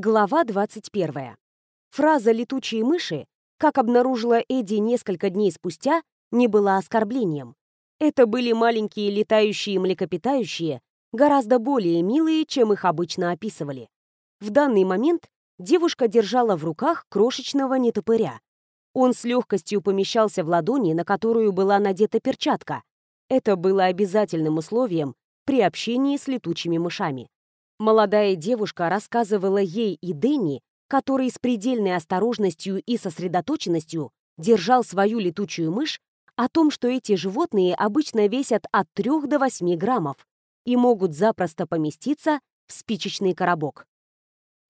Глава 21. Фраза «летучие мыши», как обнаружила Эдди несколько дней спустя, не была оскорблением. Это были маленькие летающие млекопитающие, гораздо более милые, чем их обычно описывали. В данный момент девушка держала в руках крошечного нетопыря. Он с легкостью помещался в ладони, на которую была надета перчатка. Это было обязательным условием при общении с летучими мышами. Молодая девушка рассказывала ей и Дэнни, который с предельной осторожностью и сосредоточенностью держал свою летучую мышь, о том, что эти животные обычно весят от 3 до 8 граммов и могут запросто поместиться в спичечный коробок.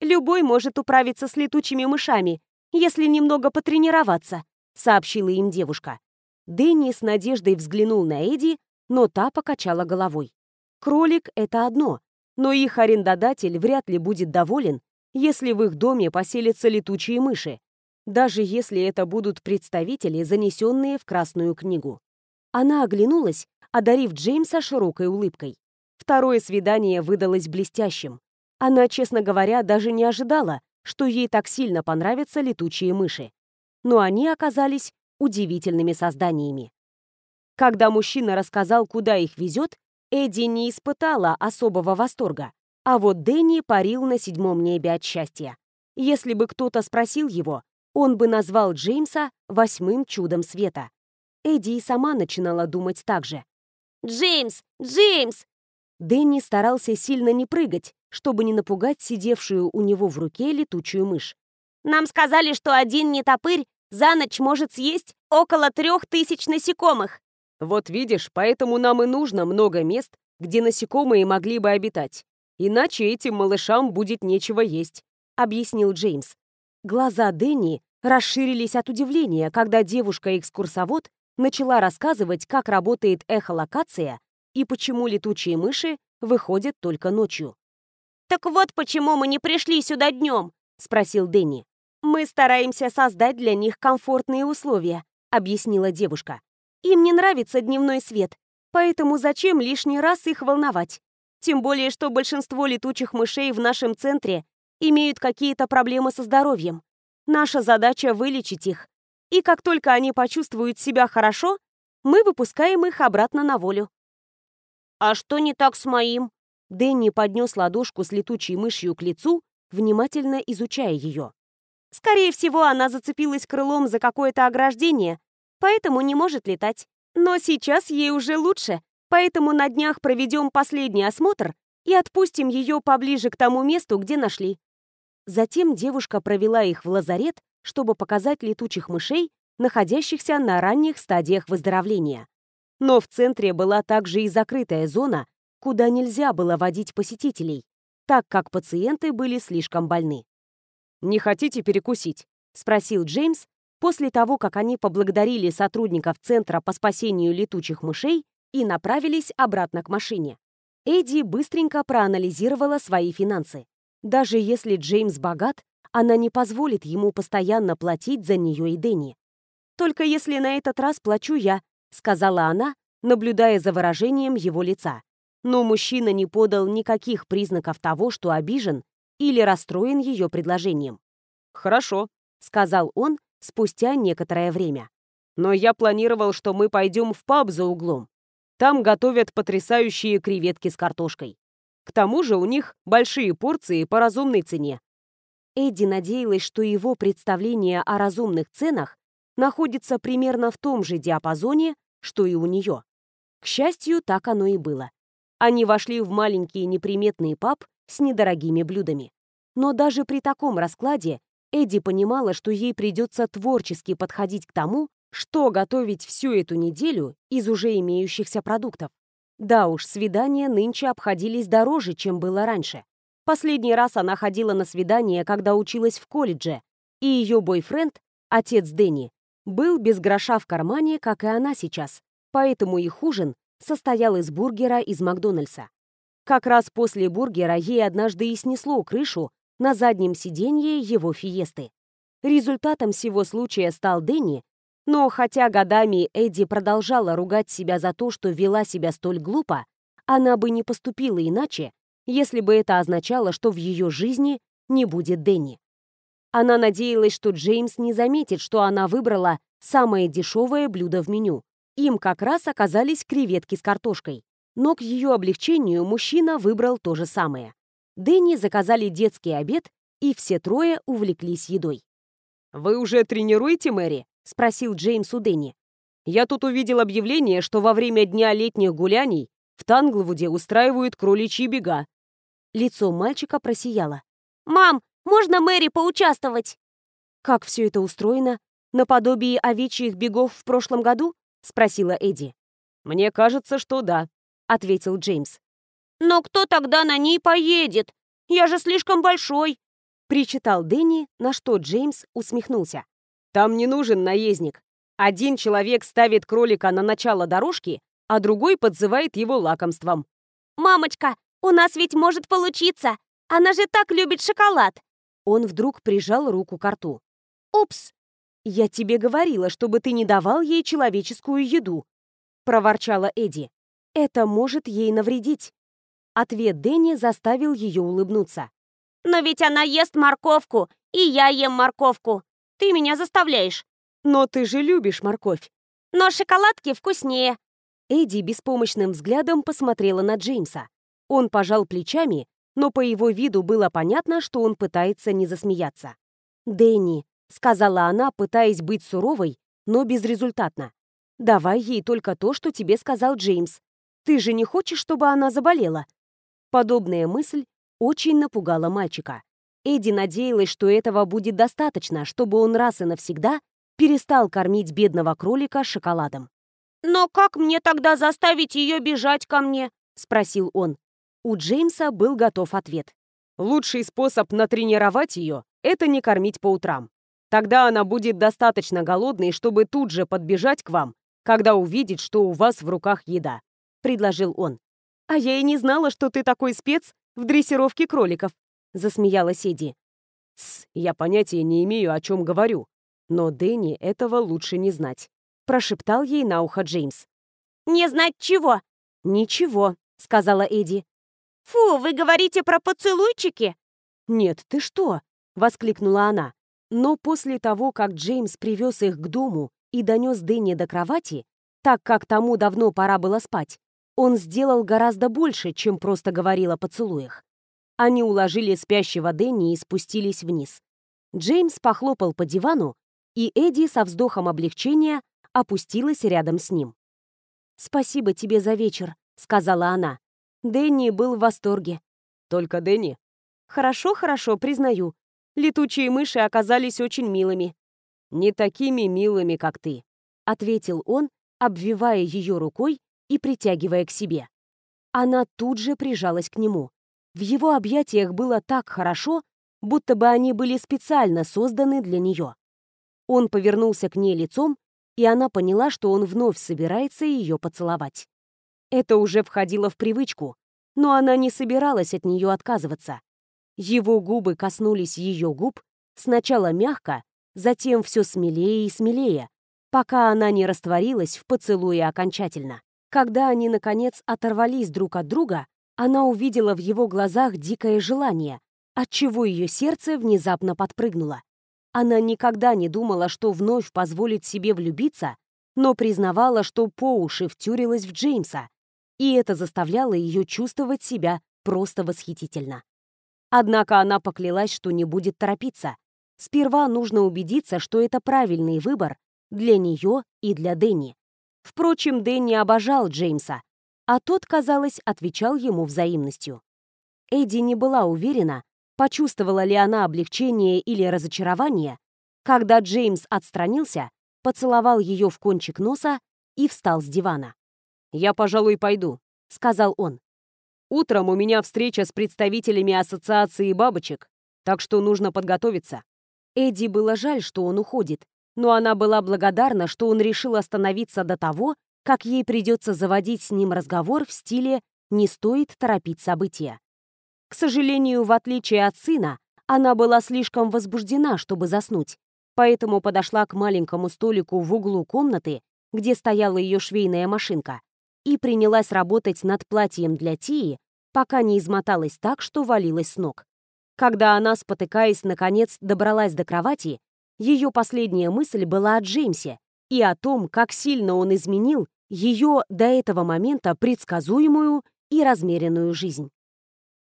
«Любой может управиться с летучими мышами, если немного потренироваться», сообщила им девушка. Дэнни с надеждой взглянул на Эдди, но та покачала головой. Кролик — это одно, но их арендодатель вряд ли будет доволен, если в их доме поселятся летучие мыши, даже если это будут представители, занесенные в Красную книгу. Она оглянулась, одарив Джеймса широкой улыбкой. Второе свидание выдалось блестящим. Она, честно говоря, даже не ожидала, что ей так сильно понравятся летучие мыши. Но они оказались удивительными созданиями. Когда мужчина рассказал, куда их везет, Эдди не испытала особого восторга, а вот Дэнни парил на седьмом небе от счастья. Если бы кто-то спросил его, он бы назвал Джеймса восьмым чудом света. Эдди и сама начинала думать так же. «Джеймс! Джеймс!» Дэнни старался сильно не прыгать, чтобы не напугать сидевшую у него в руке летучую мышь. «Нам сказали, что один нетопырь за ночь может съесть около трех тысяч насекомых. Вот видишь, поэтому нам и нужно много мест, где насекомые могли бы обитать. Иначе этим малышам будет нечего есть», — объяснил Джеймс. Глаза Дэнни расширились от удивления, когда девушка-экскурсовод начала рассказывать, как работает эхолокация и почему летучие мыши выходят только ночью. «Так вот почему мы не пришли сюда днем?» — спросил Дэнни. «Мы стараемся создать для них комфортные условия», — объяснила девушка. Им не нравится дневной свет, поэтому зачем лишний раз их волновать? Тем более, что большинство летучих мышей в нашем центре имеют какие-то проблемы со здоровьем. Наша задача вылечить их. И как только они почувствуют себя хорошо, мы выпускаем их обратно на волю. «А что не так с моим?» Дэнни поднес ладошку с летучей мышью к лицу, внимательно изучая ее. Скорее всего, она зацепилась крылом за какое-то ограждение поэтому не может летать. Но сейчас ей уже лучше, поэтому на днях проведем последний осмотр и отпустим ее поближе к тому месту, где нашли. Затем девушка провела их в лазарет, чтобы показать летучих мышей, находящихся на ранних стадиях выздоровления. Но в центре была также и закрытая зона, куда нельзя было водить посетителей, так как пациенты были слишком больны. «Не хотите перекусить?» — спросил Джеймс, после того, как они поблагодарили сотрудников Центра по спасению летучих мышей и направились обратно к машине. Эдди быстренько проанализировала свои финансы. Даже если Джеймс богат, она не позволит ему постоянно платить за нее и Дэнни. «Только если на этот раз плачу я», — сказала она, наблюдая за выражением его лица. Но мужчина не подал никаких признаков того, что обижен или расстроен ее предложением. «Хорошо», — сказал он, спустя некоторое время. «Но я планировал, что мы пойдем в паб за углом. Там готовят потрясающие креветки с картошкой. К тому же у них большие порции по разумной цене». Эдди надеялась, что его представление о разумных ценах находится примерно в том же диапазоне, что и у нее. К счастью, так оно и было. Они вошли в маленький неприметный паб с недорогими блюдами. Но даже при таком раскладе Эдди понимала, что ей придется творчески подходить к тому, что готовить всю эту неделю из уже имеющихся продуктов. Да уж, свидания нынче обходились дороже, чем было раньше. Последний раз она ходила на свидание, когда училась в колледже, и ее бойфренд, отец Дэнни, был без гроша в кармане, как и она сейчас, поэтому их ужин состоял из бургера из Макдональдса. Как раз после бургера ей однажды и снесло крышу на заднем сиденье его фиесты. Результатом всего случая стал Дэнни, но хотя годами Эдди продолжала ругать себя за то, что вела себя столь глупо, она бы не поступила иначе, если бы это означало, что в ее жизни не будет Дэнни. Она надеялась, что Джеймс не заметит, что она выбрала самое дешевое блюдо в меню. Им как раз оказались креветки с картошкой. Но к ее облегчению мужчина выбрал то же самое. Дэнни заказали детский обед, и все трое увлеклись едой. «Вы уже тренируете Мэри?» — спросил Джеймс у Дэнни. «Я тут увидел объявление, что во время дня летних гуляний в Танглвуде устраивают кроличьи бега». Лицо мальчика просияло. «Мам, можно Мэри поучаствовать?» «Как все это устроено? Наподобие овечьих бегов в прошлом году?» — спросила Эдди. «Мне кажется, что да», — ответил Джеймс. «Но кто тогда на ней поедет? Я же слишком большой!» Причитал Дэнни, на что Джеймс усмехнулся. «Там не нужен наездник. Один человек ставит кролика на начало дорожки, а другой подзывает его лакомством». «Мамочка, у нас ведь может получиться! Она же так любит шоколад!» Он вдруг прижал руку к рту. «Упс!» «Я тебе говорила, чтобы ты не давал ей человеческую еду», — проворчала Эдди. «Это может ей навредить». Ответ Дэнни заставил ее улыбнуться. «Но ведь она ест морковку, и я ем морковку. Ты меня заставляешь». «Но ты же любишь морковь». «Но шоколадки вкуснее». Эдди беспомощным взглядом посмотрела на Джеймса. Он пожал плечами, но по его виду было понятно, что он пытается не засмеяться. «Дэнни», — сказала она, пытаясь быть суровой, но безрезультатно. «давай ей только то, что тебе сказал Джеймс. Ты же не хочешь, чтобы она заболела?» Подобная мысль очень напугала мальчика. Эдди надеялась, что этого будет достаточно, чтобы он раз и навсегда перестал кормить бедного кролика шоколадом. «Но как мне тогда заставить ее бежать ко мне?» — спросил он. У Джеймса был готов ответ. «Лучший способ натренировать ее — это не кормить по утрам. Тогда она будет достаточно голодной, чтобы тут же подбежать к вам, когда увидит, что у вас в руках еда», — предложил он. «А я и не знала, что ты такой спец в дрессировке кроликов», — засмеялась Эдди. «Тсс, я понятия не имею, о чем говорю. Но Дэнни этого лучше не знать», — прошептал ей на ухо Джеймс. «Не знать чего?» «Ничего», — сказала Эдди. «Фу, вы говорите про поцелуйчики?» «Нет, ты что?» — воскликнула она. Но после того, как Джеймс привез их к дому и донес Дэнни до кровати, так как тому давно пора было спать, он сделал гораздо больше, чем просто говорил о поцелуях. Они уложили спящего Дэнни и спустились вниз. Джеймс похлопал по дивану, и Эдди со вздохом облегчения опустилась рядом с ним. «Спасибо тебе за вечер», — сказала она. Дэнни был в восторге. «Только Дэнни?» «Хорошо, хорошо, признаю. Летучие мыши оказались очень милыми». «Не такими милыми, как ты», — ответил он, обвивая ее рукой и притягивая к себе. Она тут же прижалась к нему. В его объятиях было так хорошо, будто бы они были специально созданы для нее. Он повернулся к ней лицом, и она поняла, что он вновь собирается ее поцеловать. Это уже входило в привычку, но она не собиралась от нее отказываться. Его губы коснулись ее губ, сначала мягко, затем все смелее и смелее, пока она не растворилась в поцелуе окончательно. Когда они, наконец, оторвались друг от друга, она увидела в его глазах дикое желание, отчего ее сердце внезапно подпрыгнуло. Она никогда не думала, что вновь позволит себе влюбиться, но признавала, что по уши втюрилась в Джеймса, и это заставляло ее чувствовать себя просто восхитительно. Однако она поклялась, что не будет торопиться. Сперва нужно убедиться, что это правильный выбор для нее и для Дэнни. Впрочем, Дэнни обожал Джеймса, а тот, казалось, отвечал ему взаимностью. Эдди не была уверена, почувствовала ли она облегчение или разочарование, когда Джеймс отстранился, поцеловал ее в кончик носа и встал с дивана. «Я, пожалуй, пойду», — сказал он. Утром у меня встреча с представителями ассоциации бабочек, так что нужно подготовиться. Эдди было жаль, что он уходит, но она была благодарна, что он решил остановиться до того, как ей придется заводить с ним разговор в стиле «не стоит торопить события». К сожалению, в отличие от сына, она была слишком возбуждена, чтобы заснуть, поэтому подошла к маленькому столику в углу комнаты, где стояла ее швейная машинка, и принялась работать над платьем для Тии, пока не измоталась так, что валилась с ног. Когда она, спотыкаясь, наконец добралась до кровати, ее последняя мысль была о Джеймсе и о том, как сильно он изменил ее до этого момента предсказуемую и размеренную жизнь.